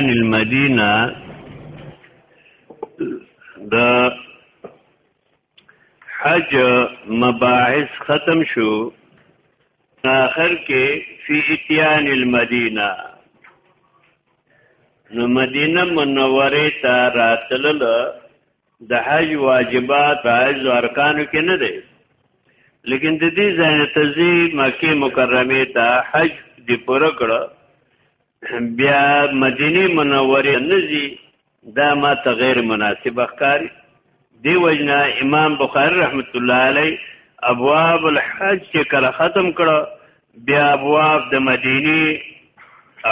ان المدینه د حج مباحث ختم شو آخر کې فی اتیان المدینه نو مدینه منوره ته راتلل د حج واجبات حج ارکانو کې نه دی لیکن د دې ځای ته ځي مکه مکرمه ته حج دی پوره کړو بیا مدینه منوره نزی دا ما ته غیر مناسب ښکاری دی وجنا امام بخاری رحمت الله علی ابواب الحج چې کله ختم کړه بیا ابواب د مدینه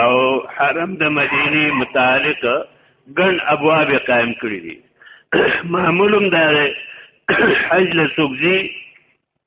او حرم د مدینه متعلق ګن ابواب قائم کړی دي معمولم دا حج له سوګزي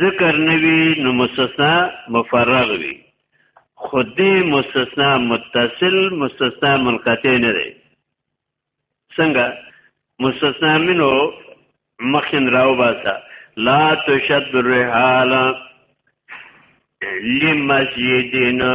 ذکر نوی نو مستثنا مفرغ وی خودی مستثنا متصل مستثنا منقطع نه دی څنګه مستثنا منو مخین راو باسا لا تشد الرحال لمسجدنا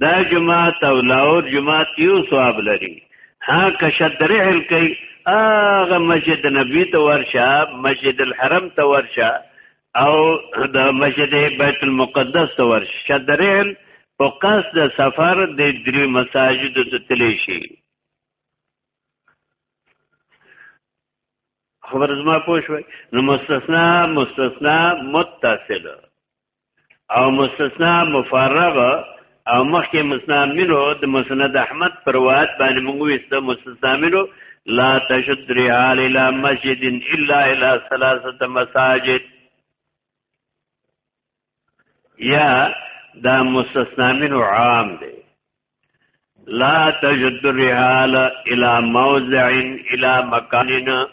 دا جماعت او لاور جماعت یو ثواب لري ها که شدرحل کوي هغه مسجد نبی ته ورشه مسجد الحرم ته ورشه او د مسجد بیت المقدس ته ورشه شدرحل په قصد سفر د درې مساجد ته تللی شي خبر زما پوه شوي نو مستثنا مستثنا متصل او مستثنا مفرغ او مخکې مستعملو د مسند احمد پر روایت باندې موږ وسته مستعملو لا تشد رحال الى مسجد الا الى ثلاثه مساجد یا دا مستثنا منو عام دی لا تجد الرحال الى موضع الى مكاننا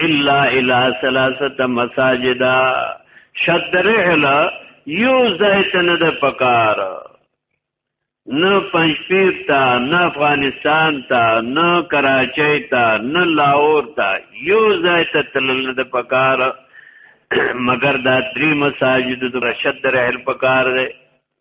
الا الى ثلاثه مساجد شد رحل یو ځای ته نه د پکار نه پنځپیر ته نه افغانستان ته نه کراچۍ ته نه لاهور ته یو ځای ته تلل نه د پکار مګر دا درې مساجد د رشد رحل پکار دی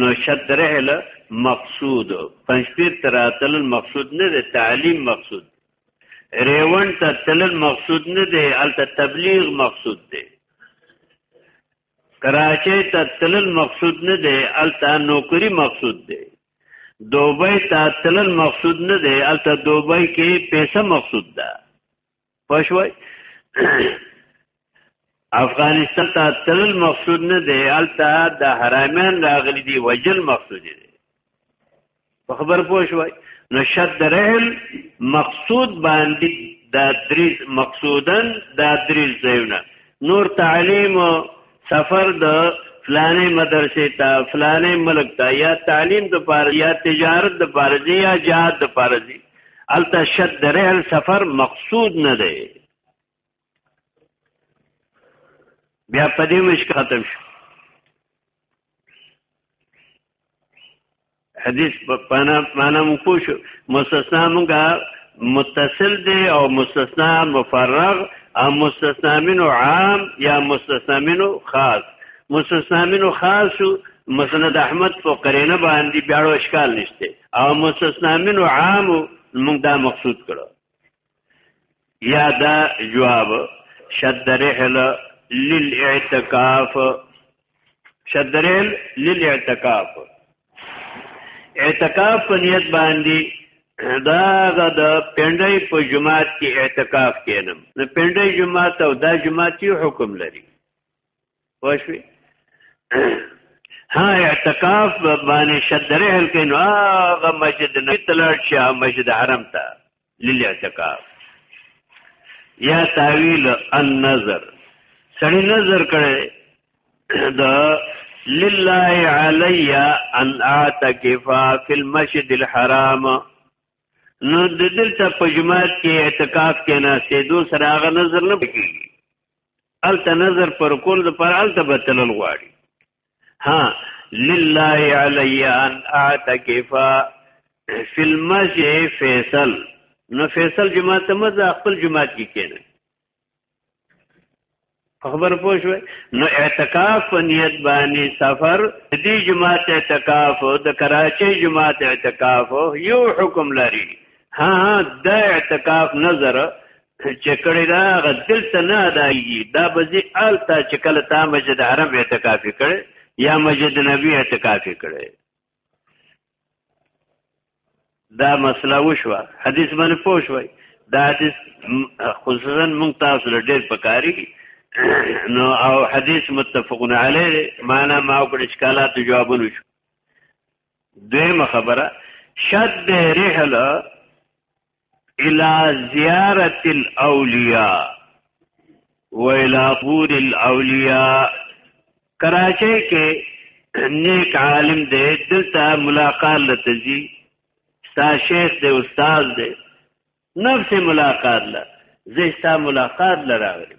نو شدره له مقصود پنځپیر تراتل مقصود نه دی تعلیم مقصود ریوان ته تلل مقصود نه دی الته تبلیغ مقصود دی کراچۍ ته تلل مقصود نه دی الته نوکری مقصود دی دوبۍ ته تلل مقصود نه دی الته دوبۍ کې پیسې مقصود ده پښوی افغانستان ته تل مقصود نه دی الته د حرامیان راغلي دي وجل مقصود دی په خبر پوه شوي نو شد رحم مقصود باندې دا درې مقصودن دا درې ځایونه نور تعلیم سفر د فلانې مدرسې ته فلانې ملک ته یا تعلیم د پاره یا تجارت د پاره دی یا جهاد د پاره دی الته شد د رحل سفر مقصود نه دی بیا په دې مشکل ختم شو حدیث په معنا معنا مو کو شو مستثنا موږ متصل دی او مستثنا مفرغ او مستثنا منو عام یا مستثنا منو خاص مستثنا منو خاص مسند احمد په قرینه باندې بیاړو اشکال نشته او مستثنا منو عام موږ دا مقصود کړو یا دا جواب شد رحل للاعتکاف شد رحل للاعتکاف اعتکاف په نیت باندې دا د پندای په جماعت کې اعتکاف کینم نو پندای جماعت او دا جماعت یو حکم لري واښوي ها اعتکاف باندې شدره هل کینو هغه مسجد نه تلل شي مسجد حرم ته للاعتکاف یا تعویل النظر سړی نظر کړي دا لله علی ان اعتکفا فی المسجد الحرام نو د دلته په جماعت کې اعتکاف کې نه سیدو سره هغه نظر نه بکی الته نظر پر کول پر الته بتل غواړي ها لله علی ان اعتکف فی المسجد فیصل نو فیصل جماعت ته مزه خپل جماعت کې کېنه خبر پوه شو نو اعتکاف په نیت باندې سفر دې جماعت اعتکاف د کراچۍ جماعت اعتکاف یو حکم لري ها دا اعتکاف نظر چې کړي دا غدل ته نه ادایي دا بزی آل تا چې کله تا مسجد حرم اعتکاف کړي یا مسجد نبی اعتکاف کړي دا مسله وشو حدیث باندې پوه شوي دا حدیث خصوصا مونږ تاسو له ډېر پکاري نو او حدیث متفقون علیه معنا ما او کړه اشکالات جوابونه شو دیمه خبره شد رحله الى زيارت الاولیاء و الى قبور الاولیاء کراچۍ کې نیک عالم دی دلته ملاقات لته زی ستا شیخ دی استاد دی نفس ملاقات له زه ستا ملاقات لراغلی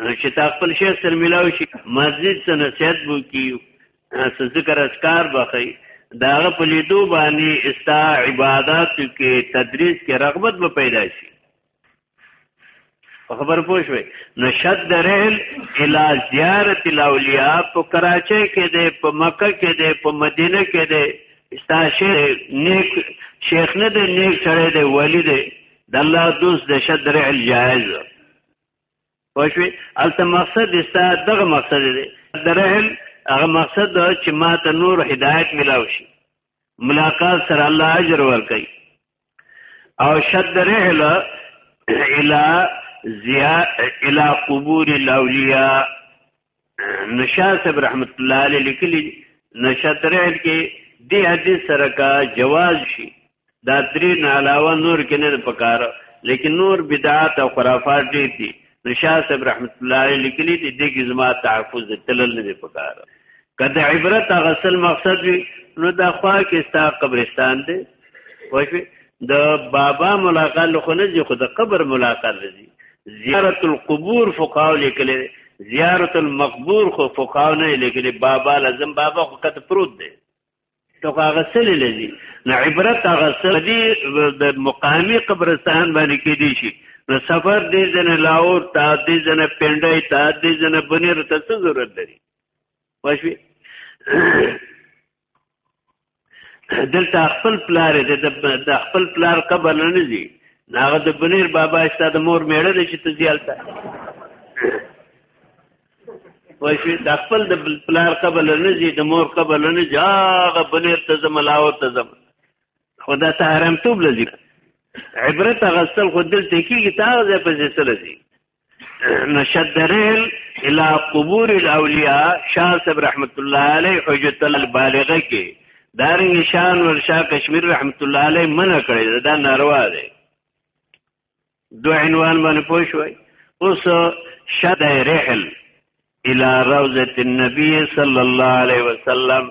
نو چې تا خپل شیخ سره ملاو شي مسجد څخه نصیحت بو کی ذکر اسکار بخی داغه په لیدو باندې استا عبادت کې تدریس کې رغبت به پیدا شي خبر پوه شوي نشد درهل الی زیارت الاولیاء په کراچۍ کې ده په مکه کې ده په مدینه کې ده استا شیخ نیک شیخ نه ده نیک سره ده ولی ده د الله دوست د شد درهل جائز پښوی البته مقصد استا دغه مقصد دی درهم هغه مقصد دا چې ما ته نور هدایت ملاو شي ملاقات سره الله اجر ورکړي او شد رحل الى زیا الى قبور الاولیاء نشاط صاحب رحمت الله علیه لیکلی نشاط رحل کې دی حدیث سره کا جواز شي دا درې نه علاوه نور کې نه پکاره لیکن نور بدعات او خرافات دي دي نشاط صاحب رحمت الله علیه لیکلی دی د کې زما تحفظ تلل نه پکاره کله عبرت غسل مقصد وي نو دا خوا کې ستا قبرستان دی وښوي د بابا ملاقات له خونه ځي خو د قبر ملاقات لري زیارت القبور فقاو لیکل زیارت المقبور خو فقاو نه لیکل بابا لازم بابا خو کته پروت دی تو هغه سلی لذي نه عبرت هغه سلی د مقامی قبرستان باندې کې دي شي نو سفر دې جن لاور تا دې جن پندای تا دې جن بنیر ته څه ضرورت لري واښوي دلته خپل پلار دی د خپل پلار قبر نه دی هغه د بنیر بابا استا د مور میړه دی چې ته زیالته وایي د خپل د پلار قبر نه دی د مور قبر نه دی هغه بنیر ته زم لاو ته زم خدا ته حرام توب لذي عبرت غسل خود دلته کیږي تاغه په ځسل دي نشدرل الى قبور الاولیاء شاه صاحب رحمت الله علیه حجت البالغه کې دارنګ شان ور شاه کشمیر رحمت الله علیه منع کړی دا ناروا دی دو عنوان باندې پوښوي اوس شد رحل الى روزه النبي صلى الله عليه وسلم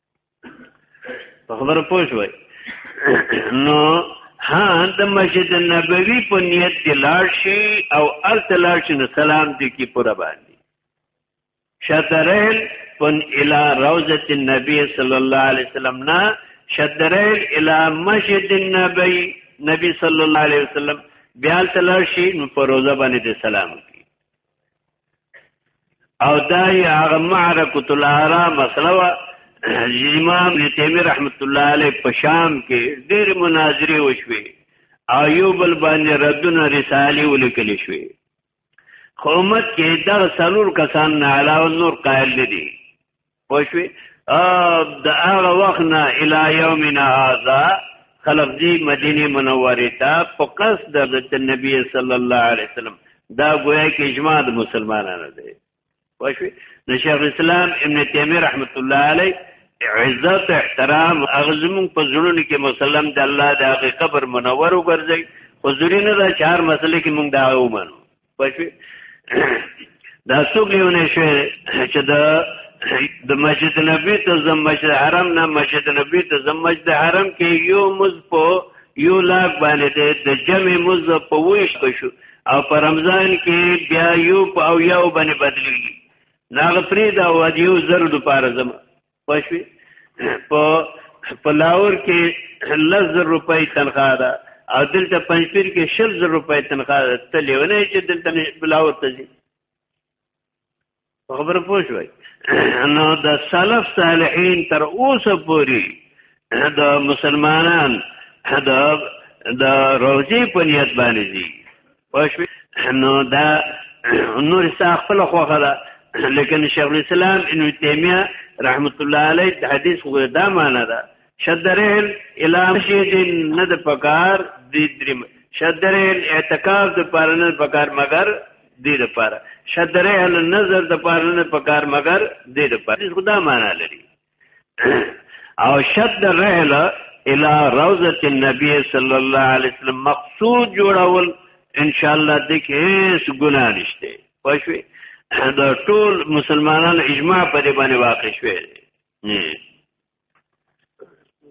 په خبره پوه شوي نو ها د مسجد نبوي په نیت کې لاړ شي او الته لاړ شي نو سلام دې کې پوره باندې شطرین پن الى روزه النبي صلی الله علیه وسلم نا شطرین الى مسجد النبي نبی صلی الله علیه وسلم بیا الته لاړ شي نو په روزه باندې سلام او دا یې هغه معرکۃ الارا مسله وا امام ابن تیمیه رحمت الله علیه په شام کې ډېر مناظره وشوي ایوب البانی ردونه رسالې ولیکل شوې قومت کې دغه سلور کسان نه علاوه نور قائل دي پښوی د هغه وخت نه الی یومنا هذا خلق دی مدینه منوره ته په قصد د نبی صلی الله علیه وسلم دا گویا کې اجماع د مسلمانانو دی واښوی د شیخ اسلام ابن تیمیه رحمت الله علیه عزت احترام اغزمون په زړونو کې مسلم د الله د هغه قبر منور وګرځي حضوري نه دا چهار مسلې کې مونږ دا ومنو پښوی دا څوک لیونه شوی چې د د مسجد نبی ته زم مسجد حرم نه مسجد نبی ته زم مسجد حرم کې یو مز په یو لاک باندې د جمع مز په ویش شو او په رمضان کې بیا یو په او یو باندې بدلیږي ناغه پری دا و دیو زر د پاره زم پښوی په پلاور کې لز روپۍ تنخواه ده او دلته پنځپیر کې شل زر روپۍ تنخواه ده ته لیونه چې دلته پلاور ته ځي خبره پوه شوي نو د سلف صالحین تر اوسه پوري د مسلمانان د د روزي په نیت باندې دي پښوی نو دا نور څه خپل خوخه ده لیکن شیخ الاسلام ابن تیمیه رحمت الله علیه د حدیث خو دا معنا ده شدرهل الی مسجد نه د پکار د دریم شدرهل اعتکاف د پاره نه پکار مگر د دې لپاره شدرهل نظر د پاره نه پکار مگر د دې لپاره خدا معنا لري او شد الرحل الى روضه النبي صلی الله علیه وسلم مقصود جوړول ان شاء الله د کې هیڅ ګناه نشته پښوی دا ټول مسلمانان اجماع پر باندې واقع شوی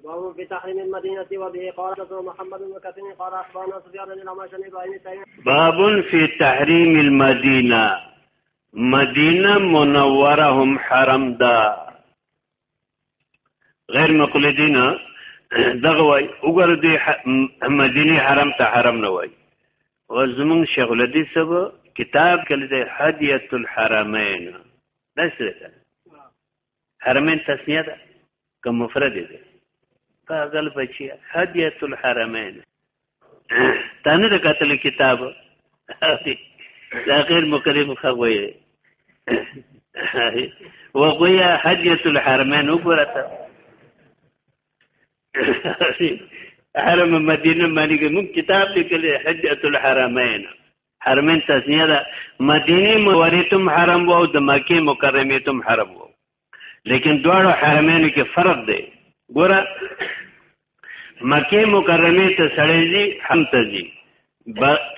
باب في تحريم المدينة وبه قال حدثنا محمد بن كثير قال أخبرنا سفيان بن عماش بن إبراهيم باب في تحريم المدينة مدینه منوره هم حرم ده غیر مقلدین دغه وای وګوره دی مدینه حرم ته حرم نه وای او زمون شیخ الحدیث سب کتاب کله دی هدیه الحرمین داسې ده حرمین تسنیه ده که مفرد ده پاگل بچی هدیت الحرمین تانه ده قتل کتاب دا غیر مکرم خوی وقویا هدیت الحرمین وګورته حرم مدینه باندې موږ کتاب لیکلی حجۃ الحرمین حرمین تسنیه ده مدینه منوره تم حرم وو د مکه مکرمه تم حرم وو لیکن دواړو حرمینو کې فرق دی ګوره مکه مکرمه ته سړی دی هم ته دی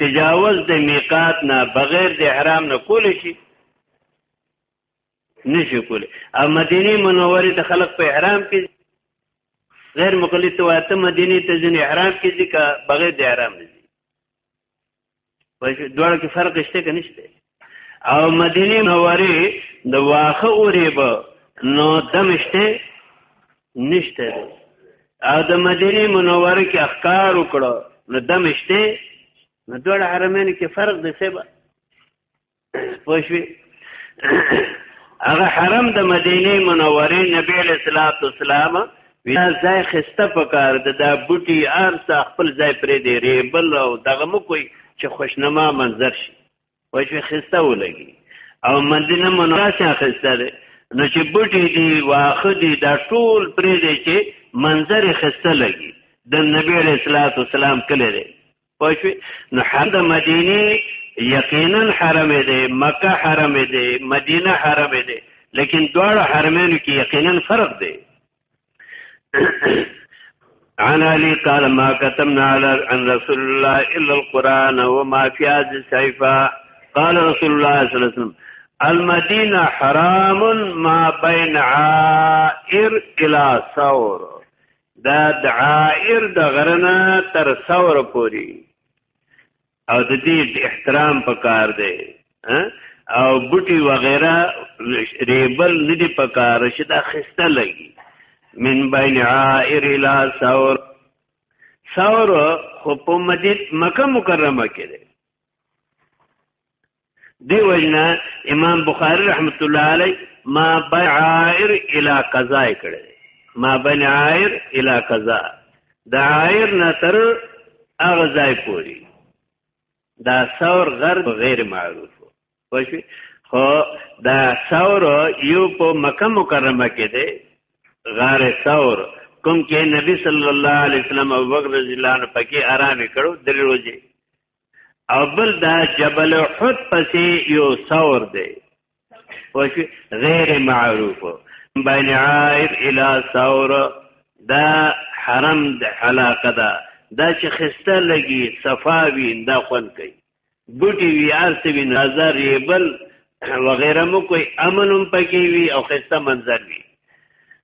تجاوز د میقات نه بغیر د احرام نه کول شي نشي کول او مدینه منوره ته خلق په احرام کې غیر مقلد ته واته مدینه ته ځین احرام کې ځکه بغیر د احرام نه دوړ کې فرق شته کې نشته او مدینه منوره د واخه اوري به نو دمشته نشته او د مدینه منوره کې اخکار وکړو نو دمشته نو دوړ حرمین کې فرق دی سبا پوښوي هغه حرم د مدینه منوره نبی له صلوات والسلام وینا ځای خسته پکار د دا بوټي ارسه خپل ځای پرې دی ریبل او دغه مو کوي چې خوشنما منظر شي وای چې خسته ولګي او مدینه منوره څخه خسته ده نو چې بوټي دی واخه دی دا ټول پرې دی چې منظر خسته لګي د نبی له صلوات والسلام کله دی پښوی نو حد مدینه یقینا حرم دی مکه حرم دی مدینه حرم دی لیکن دواړه حرمینو کې یقینا فرق دی عن علي قال ما كتمنا على عن رسول الله الا القران وما في هذه الصحيفه قال رسول الله صلى الله عليه وسلم المدينه حرام ما بين عائر الى ثور دا د عائر د غرنه تر ثور پوری او د دې احترام پکار دی او بوټي وغیرہ ریبل ندی پکار شي دا خسته لګي من بین عائر الى ثور ثور خو په مدینه مکه مکرمه کې دی دی وجنا امام بخاری رحمت الله علی ما بعائر الى قضا کړي ما بن عائر الى قضا د عائر نه تر هغه ځای پوری دا ثور غر غیر معروف وشي خو دا ثور یو په مکه مکرمه کې دی غار ثور کوم کې نبی صلی الله علیه وسلم او بکر رضی الله عنه پکې آرام کړو درې ورځې او بل دا جبل احد پسې یو ثور دی وشي غیر معروف بین عائد الى ثور دا حرم د علاقه ده دا چې خسته لګي صفاوي دا خون کوي بوټي وی ارسه وی نظر یبل وغیرہ مو کوئی امن هم پکې وی او خسته منظر وی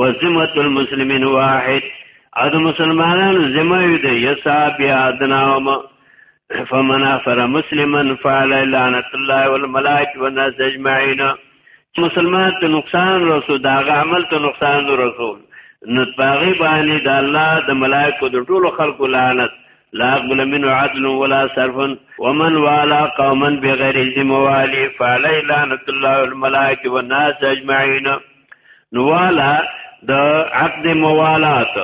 وزمت المسلمین واحد او د مسلمانانو ذمه وي د یسا بیا ادناهم فمن افر مسلما فعلى لعنت الله والملائکه والناس اجمعين مسلمان ته نقصان رسو دا عمل ته نقصان رسول نو باغی باندې د الله د ملائکه د ټولو خلقو لعنت لا قبل منه عدل ولا صرف ومن والا قوما بغير ذمه والي فعلي لعنت الله والملائكه والناس اجمعين نو والا د عقد موالات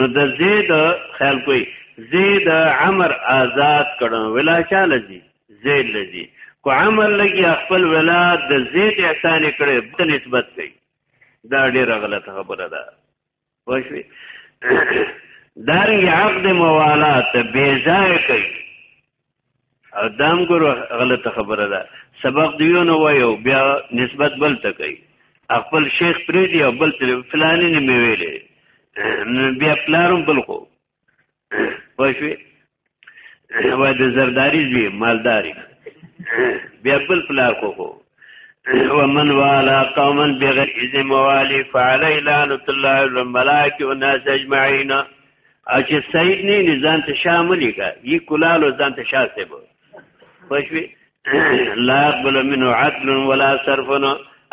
نو د زید خیال کوي زید عمر آزاد کړو ولا چاله دي زید لذي کو عمر لګي خپل ولا د زید احسان کړي په نسبت کوي دا ډیره غلطه خبره ده وښوي دارنګ عقد موالات بیزای کوي او دام ګورو غلطه خبره ده سبق دیونه وایو بیا نسبت بل ته کوي خپل شیخ پریدي او بل ته فلانی نه میویلې بیا پلارم بل خو پښوی و د زرداری زوی مالداری بیا بل پلار خو خو ومن والا قوما بغیر اذن موالی فعلی لعنت الله والملائکه والناس اجمعین اچ سید نه نزان ته شامل کا ی کلالو ځان ته شاسبو پښوی لا يقبل منه عدل ولا صرف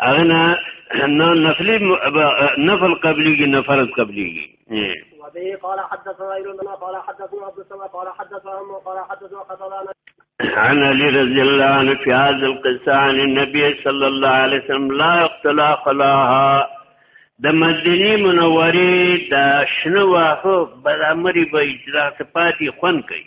اغنا نو نفلی نفل قبلیږي نفرض قبلیږي وبه قال حدثنا ايرون قال حدثنا عبد السماء قال حدثنا هم قال حدثنا قتادة عن علي رضي الله عنه في هذه القصة عن النبي صلى الله عليه وسلم لا يقتل خلاها د مدینه منورې د شنو واهو برامري به اجرا ته پاتې خون کوي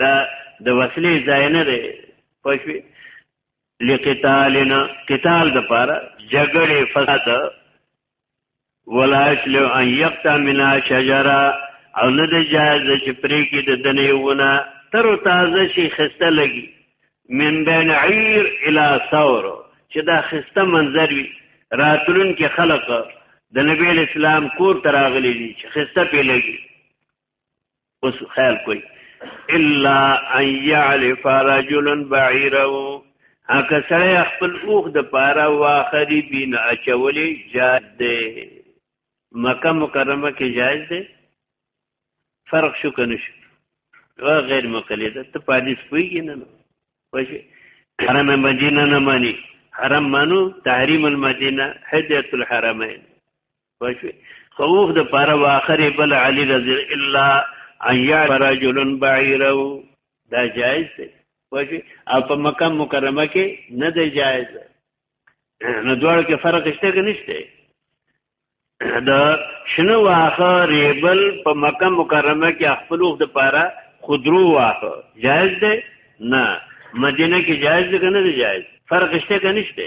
دا د وسلې ځای نه دی پښوی لقتالنا قتال د پاره جګړې فساد ولا اسلو ان یقطع منا شجره او نه د جایز چې پرې کې د دنې ونه تر تازه شي خسته لګي من بین عیر الی ثور چې دا خسته منظر وي راتلون کې خلق د نبی اسلام کور تراغلي دي چې خسته پې لګي اوس خیال کوي الا ان يعرف رجل بعيره هغه سره خپل اوخ د پاره واخري بین اچولې جاد ده مکه مکرمه کې جایز ده فرق شو کنه شو او غیر مقلد ته پادیس پویږي نه وشه حرم مدینه نه مانی حرم مانو تحریم المدینه حجۃ الحرمین پښوی خوف د پاره واخر بل علی رضی الا ان يعرف رجل بعيره دا جائز دی پښوی او په مکه مکرمه کې نه دی جائز نو دواړو کې فرق شته کې نشته د شنو واخه ریبل په مکه مکرمه کې خپل وخت د پاره خودرو واخه جائز دی نه مدینه کې جائز دی کنه دی جائز فرق شته کنه شته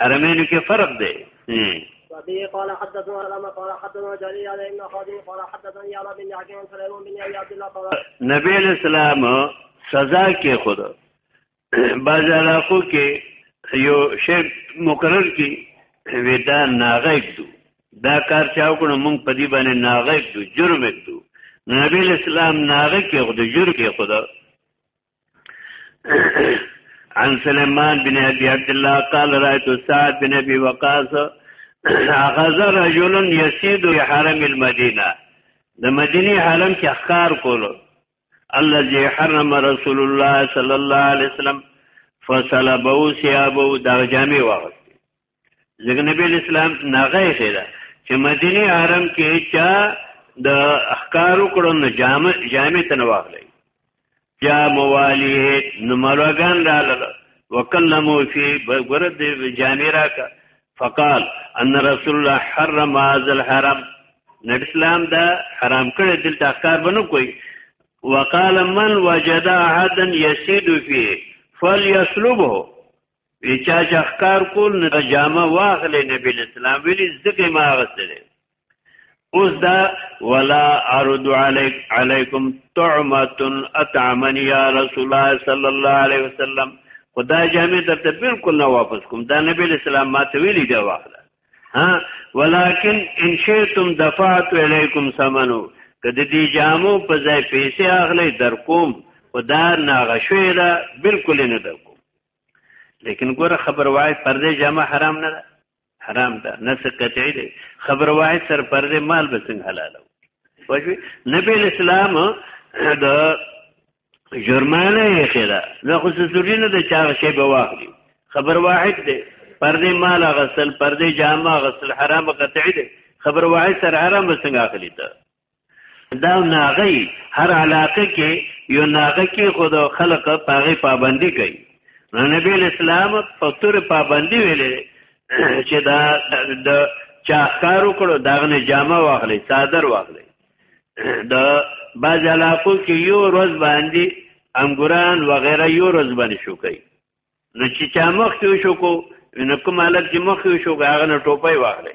حرمین کې فرق دی وبه قال حدثنا علامة قال حدثنا جرير على ابن خادم قال حدثني يعلى بن حكيم عن سليمان بن ابي عبد الله قال نبي الاسلام سزا کې خود باز علاقو کې یو شی مقرر کې ودا ناغه کړو دا کار چا وکړو مونږ په دې باندې ناغه کړو جرم کړو نبی اسلام ناغه کې خود جرم کې خود عن سليمان بن ابي عبد الله قال رايت سعد بن ابي وقاص اخذ رجل يسيد حرم المدينه د مدینه حرم کې احکار کولو الذي حرم رسول الله صلى الله عليه وسلم فصلبوا ثيابه دا جامع وخت ځکه نبی اسلام ناغه خیره چې مدینه حرم کې چا د احکارو کړو نه جامع جامع تنواغلی یا موالی نو مروګان رااله وکلمو فی بغرد جامع راکا فقال ان رسول الله حرم هذا الحرم نبی اسلام دا حرام کړی دلته احکار بنو کوي وقال من وجد احدا يسيد فيه فليسلبه وی چا چې ښکار کول نه جامه واغلې نبی اسلام ویلي ځکه ما غسلې اوس دا ولا ارد علیک علیکم طعمه اطعمنی یا رسول الله صلی الله علیه وسلم خدا جامع درته بالکل نه واپس کوم دا نبی اسلام ما ته ویلي دا واغله ها ولکن ان شئتم دفعت الیکم ثمنو کدی دی جامو په ځای پیسې اغلې در کوم خدا ناغشوی دا بالکل نه در لیکن ګوره خبر واحد پردې جامه حرام نه ده حرام ده نس قطعی دی خبر واحد سر پردې مال به څنګه حلالو وجه نبی اسلام د جرمانه یې خیره نو خو سوري نه د چا شی به واخلي خبر واحد دی پردې مال غسل پردې جامه غسل حرام قطعی دی خبر واحد سر حرام به څنګه اخلي ته دا ناغي هر علاقه کې یو ناغه کې خود خلق پاغي پابندي کوي نو نبی اسلام په تور پابندي ویلې چې دا د چا کار وکړو داغه جامه واخلې صادر واخلې د باز علاقو کې یو روز باندې انګوران وغیرہ یو روز باندې شو کوي نو چې چا مخ کې شو کو نو کوم حالت چې مخ کې شو هغه نه ټوپۍ واخلې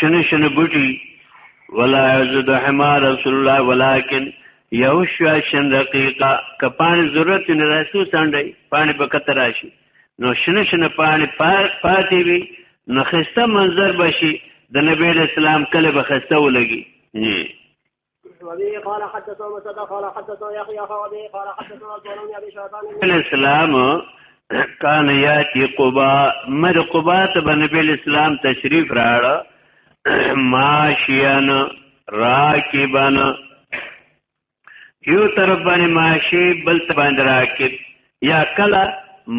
شنه شنه بوټي ولا یزد حما رسول الله ولکن یو شاشن رقیقا کپان ضرورت نه راسو سانډي پانی په کتر راشي نو شنه شنه پانی پاتې وي نو خسته منظر بشي د نبی اسلام کله به خسته ولګي وبه قال حدثنا مسد قال حدثنا يحيى وبه قال حدثنا سليمان ابي شيطان الاسلام کان یاتی قبا مر قبا ته بنبی اسلام تشریف راړ ماشیان راکبان یو طرف باندې ماشی بل طرف باندې راکب یا کلا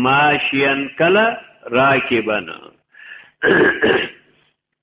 ماشیان کلا راکبان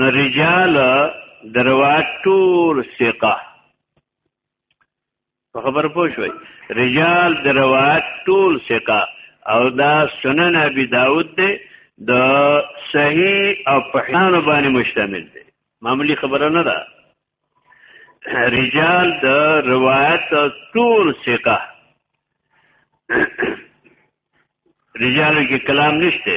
نو رجال دروات ټول ثقه په خبر پوه شوي رجال دروات ټول ثقه او دا سنن ابي داود دی د صحیح او پحسان باندې مشتمل دی معمولی خبره نه ده رجال د روایت ټول ثقه رجال کې کلام نشته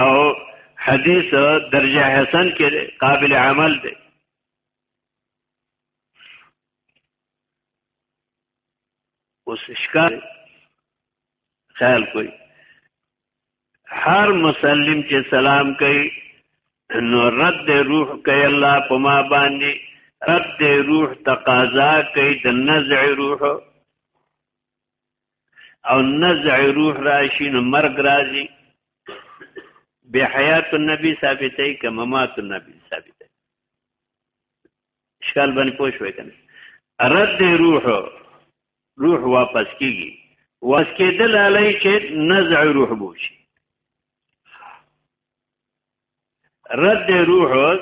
او حدیث درجه حسن کې دی قابل عمل دی اوس اشکال خیال کوي هر مسلم چې سلام کوي نو رد روح کوي الله په ما باندې رد روح تقاضا کوي د نزع روح او نزع روح راشي نو مرګ راځي به حیات النبی ثابتې ک ممات النبی ثابتې شکل باندې پوښوي کنه رد روح روح واپس کیږي واس کېدل علی چې نزع روح بوشي رد روح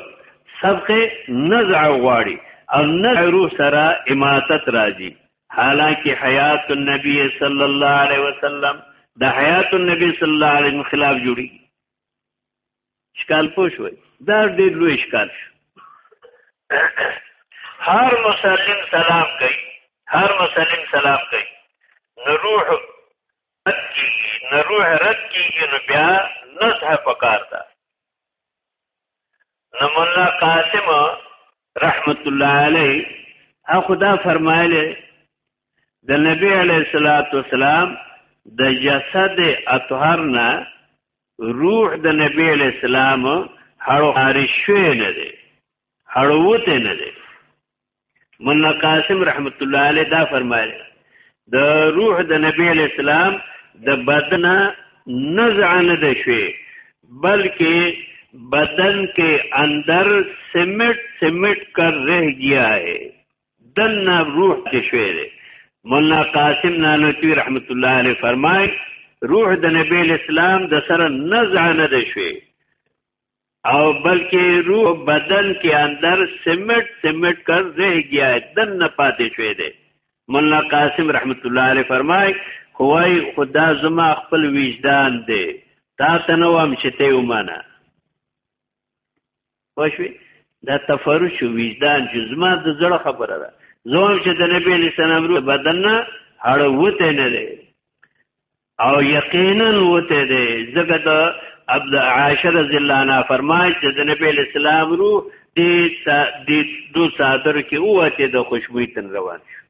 سبق نزع غواړي او نزع روح سره اماتت راځي حالانکه حیات النبی صلی الله علیه وسلم د حیات النبی صلی الله علیه وسلم خلاف جوړي شکال پوښوي دا ډېر لوی شکال شو هر مسلم سلام کوي هر مسلم سلام کوي نو روح رد کیږي نه روح رد کیږي نو بیا نزه پکار ده نو مولا قاسم رحمت الله علی هغه دا فرمایله د نبی علی صلوات و سلام د جسد اطهر نه روح د نبی علی السلام هړو خارج شوی نه دی هړو وته نه دی مولا قاسم رحمت الله علیه دا فرمایلی د روح د نبی اسلام د بدن نزع نه ده شوی بلکې بدن کې اندر سمټ سمټ کر رہ گیا ہے دن روح کې شوی دی مولا قاسم نانوتوی رحمت الله علیه فرمای روح د نبی اسلام د سره نزع نه ده شوی او بلکې روح بدن کې اندر سمټ سمټ کر رہ گیا ہے دن نه پاتې شوی دی مولا قاسم رحمت الله علیه فرمای خوای خدا زما خپل وجدان دی تا ته نو هم چې ته ومانه خوشوي دا تفرش وجدان چې زما د زړه خبره ده زوم چې د نبی علی سلام رو بدن نه هړوته نه دی او یقینا وته دی زګه د عبد عاشر رضی الله عنه فرمایي چې د نبی اسلام رو دې د دو صادر کې اوته د خوشبوئی تن روان شو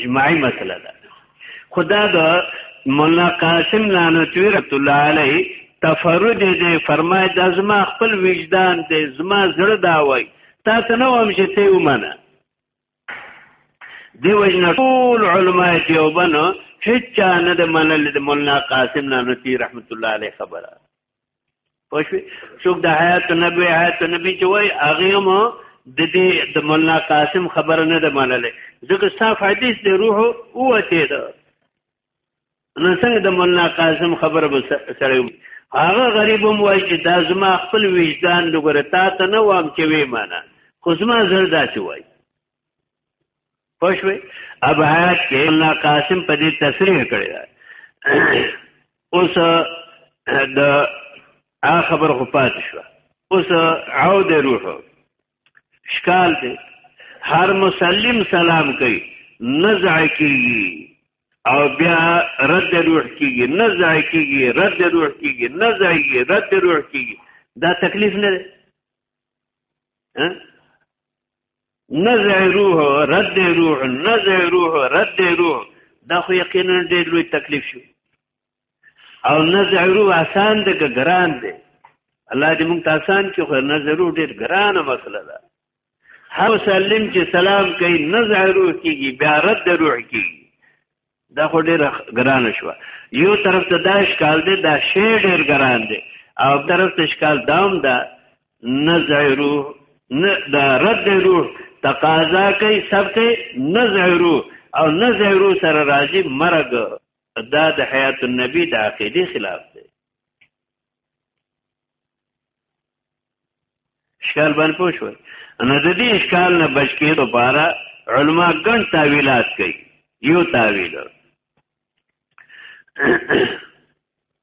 اجماعي مسله ده خدا د مولا قاسم لعنتوی رحمت الله علیه تفرد دې فرمای د زما خپل وجدان دې زما زړه دا وای تا ته نو هم چې ته ومنه دی وجنه ټول علما دیوبن هیڅ نه د منل د مولانا قاسم نانوتی رحمت الله علیه خبره پښې څوک د حیات نبی حیات نبی چې وای هغه مو د دې د مولانا قاسم خبره نه ده منلې ځکه صاف حدیث د روح اوته ده نو څنګه د مولانا قاسم خبره به سره هغه غریب هم وای چې دا زما خپل وجدان لګره تا ته نه وام چې وې معنا خو زما زړه دا چې وای پښوی اب حیات کې مولانا قاسم په دې تصریح کړی دا اوس د خبر خو پات شو اوس عود روحو شکال دی هر مسلم سلام کوي نزع کیږي او بیا رد روح کیږي نزع کیږي رد روح کیږي نزع کیږي رد روح کیږي دا تکلیف نه دی نزع روح رد روح نزع روح رد روح دا خو یقینا ډېر لوی تکلیف شو او نظرو آسان دی که ګران دی الله دې موږ آسان کې خو نظرو ډېر ګرانه مسله ده هر سلم چې سلام کوي نظرو کېږي بیا رد روح کېږي دا خو ډېر ګرانه شو یو طرف ته دا اشکال دی دا شی ډېر ګران دی او طرف ته اشکال دام ده دا نظرو نه دا رد روح تقاضا کوي سب ته نظرو او نظرو سره راځي مرګ دا د حیات النبی د عقیده خلاف دی اشکال باندې پوه شو نو د دې اشکال نه بچ کېدو لپاره علما ګڼ تعویلات کوي یو تعویل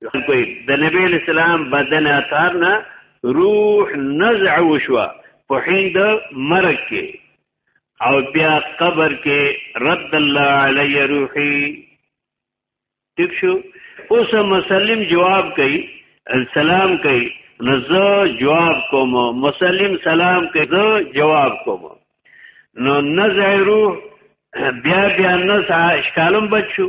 کوي د نبی اسلام بدن اثر نه روح نزع وشو په هند مرګ کې او بیا قبر کې رد الله علی روحي ٹھیک شو اوس مسلم جواب کوي سلام کوي نو زه جواب کوم مسلم سلام کوي زه جواب کوم نو نزع روح بیا بیا نزع اشکالم بچو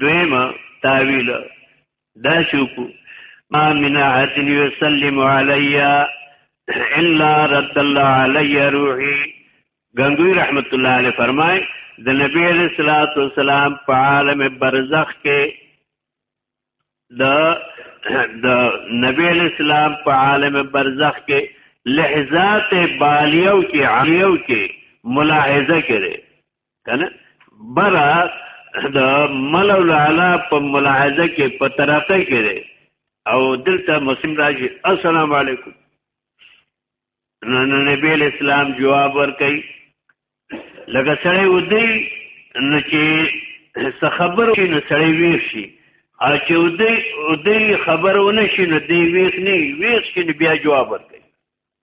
دویمه تاویل دا شوکو ما من احد یسلم علی الا رد الله علی روحی غنگوی رحمت الله علیه فرمای د نبی علیہ الصلوۃ والسلام په عالم برزخ کې د د نبی علیہ السلام په عالم برزخ کې لحظات بالیو کې عالیو کې ملاحظه کړي کنه برا د ملو لالا په ملاحظه کې په ترقه کې دی او دلته مسلم راځي السلام علیکم نو نو نبی اسلام جواب ورکړي لکه سره ودی نو چې څه خبر شي نو سړی ویښ شي او چې دوی دوی خبرونه شي نو دوی ویښ نه ویښ شي بیا جواب ورکړي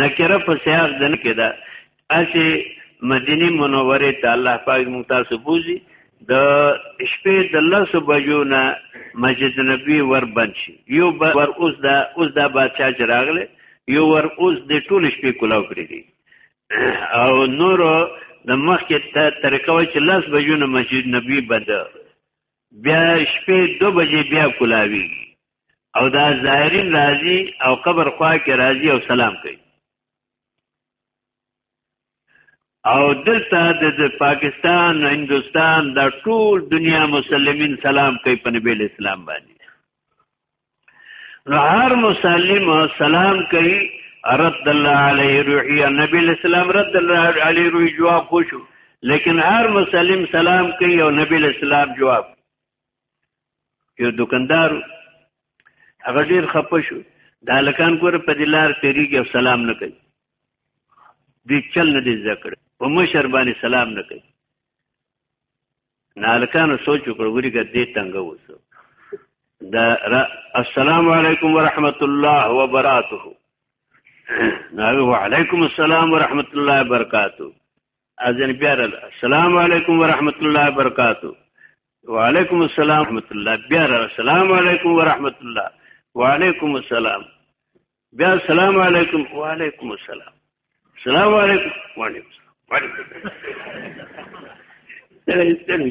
نکره په سیاق دن کې ده اسی مدینه منوره ته الله پاک مونږ تاسو بوزي د شپې د لسو بجو نه مسجد نبوي ور بند شي یو ور اوس دا اوس دا بادشاہ چې راغله یو ور اوس د ټول شپې کولاو کړی دي او نور د مخکې ته طریقه وای چې لس بجو نه مسجد نبوي بند بیا شپې دو بجې بیا کولاوي او دا ظاهرین راضی او قبر خوا کې راضی او سلام کوي او دلته د پاکستان او هندستان دا ټول دنیا مسلمین سلام کوي په نبی اسلام باندې نو هر مسلم سلام کوي رد الله علیه روحی نبی اسلام رد الله علیه روحی جواب خوشو لیکن هر مسلم سلام کوي او نبی اسلام جواب یو دکاندار هغه ډیر خپه شو دا لکان ګور په دلار تیریږي او سلام نه کوي دې چل نه دې ذکر په مشر باندې سلام نه کوي نالکانو سوچ وکړ ګوري ګر دې تنګ وسو دا را السلام علیکم ورحمت الله وبرکاته نو وعلیکم السلام ورحمت الله وبرکاته اذن بیا السلام علیکم ورحمت الله وبرکاتو وعلیکم السلام ورحمت الله بیا السلام علیکم ورحمت الله وعلیکم السلام بیا السلام علیکم وعلیکم السلام السلام علیکم وعلیکم السلام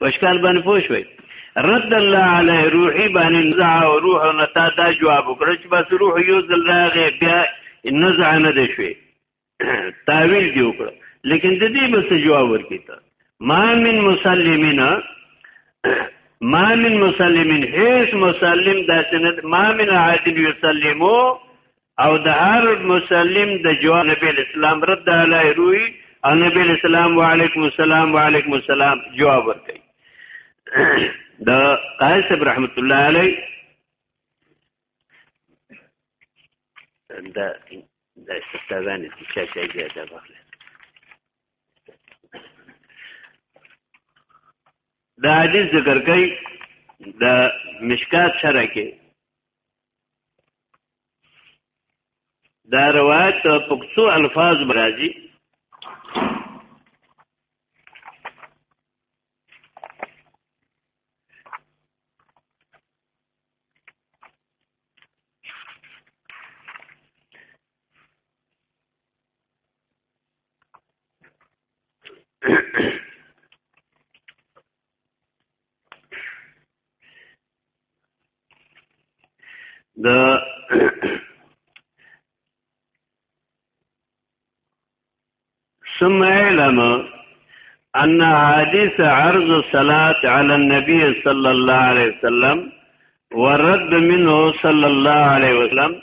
پښکال باندې پوښوي رد الله علی روحي باندې نزع او روح نتا دا جواب وکړ چې بس روح یو ځل راغی بیا نزع نه دی شوی تعویل دی وکړ لیکن د دې بس جواب ورکیته ما من مسلمین ما من مسلمین هیڅ مسلم داسې نه ما من عادل یسلمو او د هر مسلم د جواب نبی اسلام رد علی روی او نبی اسلام وعلیکم السلام وعلیکم السلام جواب ورکړي د قیس رحمت الله علی دا دا استاذان چې چا چا دې دا بخله دا حدیث ذکر کوي د مشکات شرع کې دا روایت په څو الفاظ راځي د ثم علم ان حديث عرض الصلاه على النبي صلى الله عليه وسلم والرد منه صلى الله عليه وسلم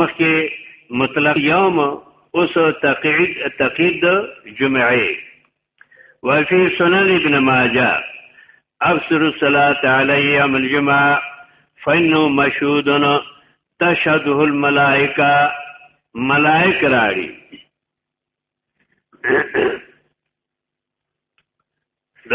مخکې مطلق یوم اوس تقید تقید د جمعې وفي سنن ابن ماجه افسر الصلاه علی یوم الجمعه فانه مشهود تشهده الملائکه ملائک راړي د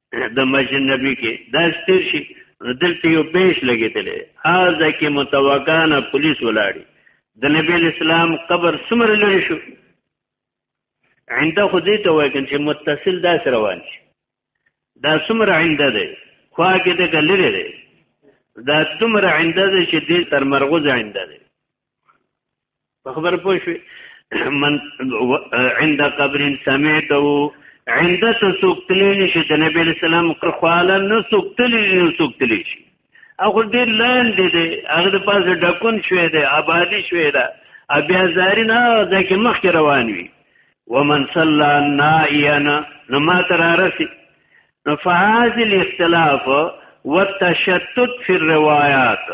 د مسجد نبی کې دا ستیر شي دلته یو پیش لګیدلې هاذا کې متوقعانه پولیس ولاړی د نبی اسلام قبر سمر لري شو عنده خو دې ته وایي چې متصل دا سره روان شي دا سمر عنده دی خوا کې د ګلری دی دا تمر عنده دی چې دې تر مرغوز عنده دی په خبر پوه شوي من عند قبر سمعته عند ته سوکتلی نشي د نبی اسلام خواله نه سوکتلی نه سوکتلی شي هغه ډیر لاندې دی هغه د پاسه ډکون شوی دی آبادی شوی دی بیا زاری نه ځکه مخکې روان وي ومن صلى نائینا نو ما تر رسی نو فهذه الاختلاف والتشتت في الروايات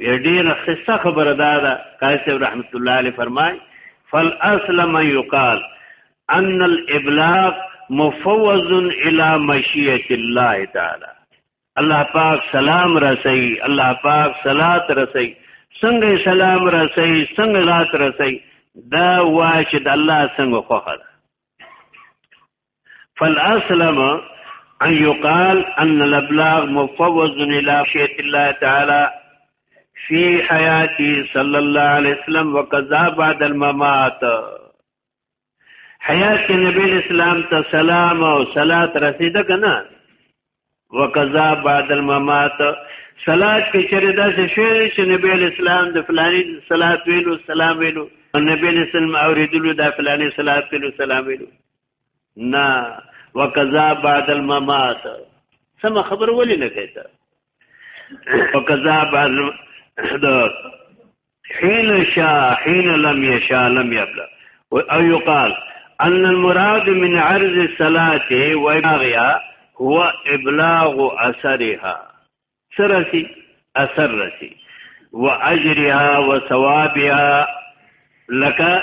ډیره خسته خبره دا ده قاضي صاحب رحمت الله علیه فرمای فالاصل ما یقال ان الابلاغ مفوض الى مشیت الله تعالی الله پاک سلام رسي الله پاک صلات رسي څنګه سلام رسي څنګه لات رسي دا واش د الله څنګه خوخه فالاسلم ان يقال ان الابلاغ مفوض الى شيء الله تعالى في حياتي صلى الله عليه وسلم وكذا بعد الممات حیات کې نبی اسلام ته سلام او صلات رسیده کنه وکذا بعد الممات صلات کې چېرې دا څه شوی چې نبی اسلام د فلانی صلات ویلو سلام ویلو نبی اسلام اوریدلو دا فلانی صلات ویلو سلام ویلو نه وکذا بعد الممات سم خبر ولې نه کوي ته وکذا بعد د حين شاء حين لم يشاء لم يبلغ او يقال ان المراد من عرض الصلاه وابلاغها هو ابلاغ اثرها سرسی اثر رسی و اجرها و ثوابها لکا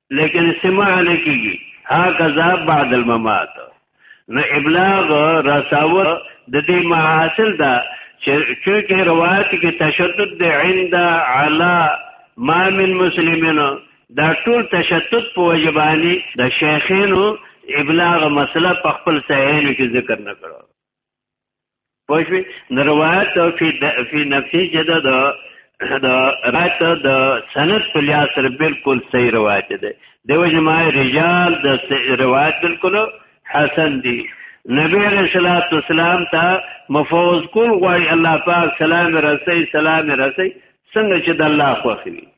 لیکن استماع نه کیږي هکذا بعد الممات نو ابلاغ رساوه د دې معاصل دا چې روایت کې تشدد د عند علا ما من مسلمین دا ټول تشدد په وجبانی د شیخینو ابلاغ مسله په خپل صحیح کې ذکر نه کړو پښوی د روایت او فی فی نفسی جدا د د رات د سند په لحاظ سره بالکل صحیح روایت ده دیو جماع رجال د روایت بالکل حسن دی نبی علیہ الصلوۃ والسلام ته مفوز کول غواړي الله پاک سلام رسي سلام رسي څنګه چې د الله خوښي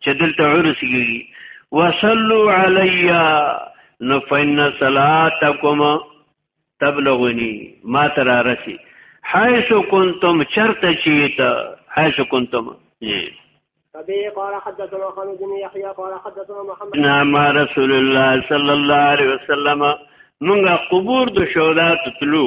چې دلته ورسیږي وصلو علیا نو فین صلاتکم تبلغنی ما تر رسی حيث كنتم چرته چیت حيث كنتم ابي قال حدثنا خالد بن يحيى قال حدثنا محمد نعم رسول الله صلى الله عليه وسلم موږ قبور د شهدا تلو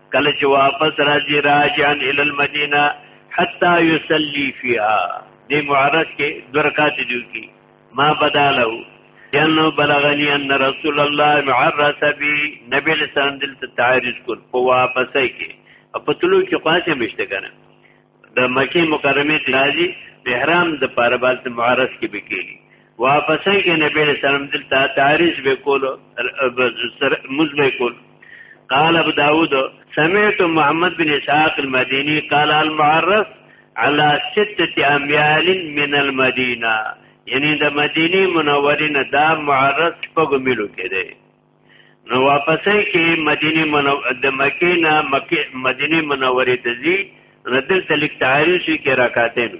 کله چې واپس راځي راجان ال المدینه حتا یصلی فیها دې معرض کې درکات دی کی ما بدالو یانو بلغنی ان رسول الله معرض بی نبی لسان دل تعارض کول په واپسې کې په تلو کې خاصه مشته کنه د مکه مکرمه تراجی احرام د پاره باز معرض کې بکېږي واپس کې نبی له سلام دلته تعریض به کول مز به کول قال ابو داود سمعت محمد بن اسحاق المديني قال المعرض على ستة اميال من المدينه یعنی د مدینه منورې نه دا معرض په ګملو کې دی نو واپسې کې مدینه منو د مکې نه مکه مدینه منورې ته ځي ردل تلک تعریشی کې راکاتې نو